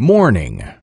Morning.